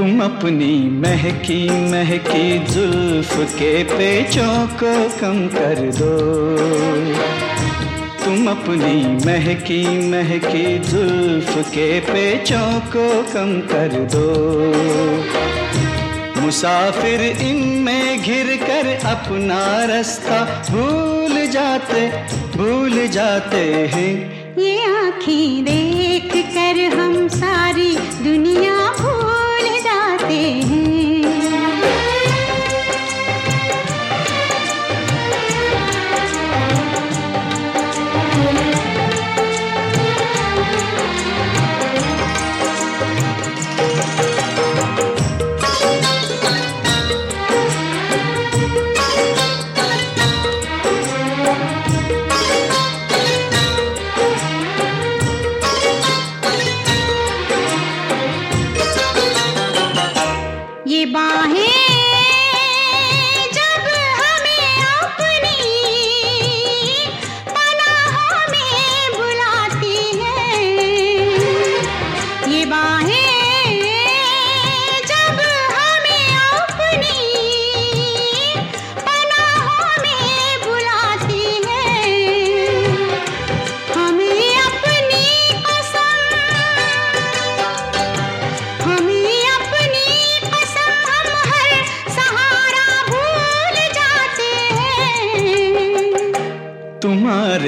अपनी महकी महकी जुल्फ के पेचों को कम कर दो। तुम अपनी महकी महकी जुल्फ के पेचों को कम कर दो। मुसाफिर इनमें घिर कर अपना रास्ता भूल जाते भूल जाते हैं। ये आँखें देख कर हम सारी दुनिया बाहें।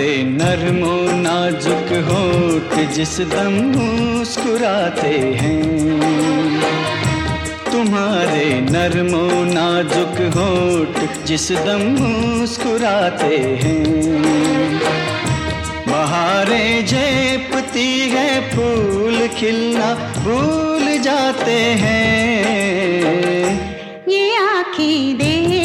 तुम्हारे नरमो नाजुक होठ जिस दम मुस्कुराते हैं। तुम्हारे नरमो नाजुक होठ जिस दम मुस्कुराते हैं। बहारें जेपती है फूल, खिलना भूल जाते हैं। ये आँखें देख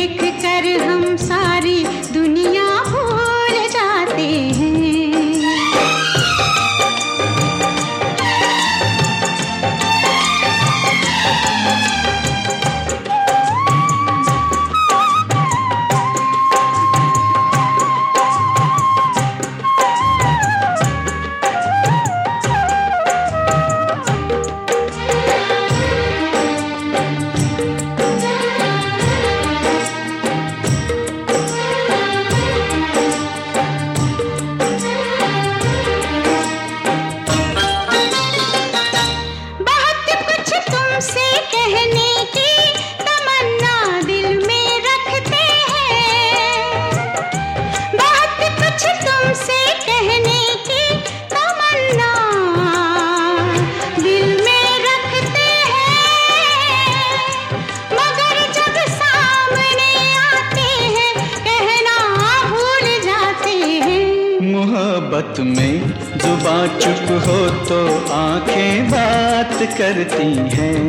मोहब्बत में जुबा चुप हो तो आँखें बात करती हैं।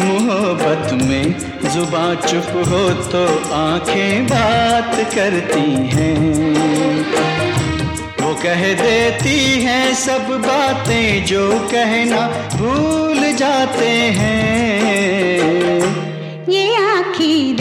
मोहब्बत में जुबा चुप हो तो आँखें बात करती हैं। वो कह देती हैं सब बातें जो कहना भूल जाते हैं। ये आँखें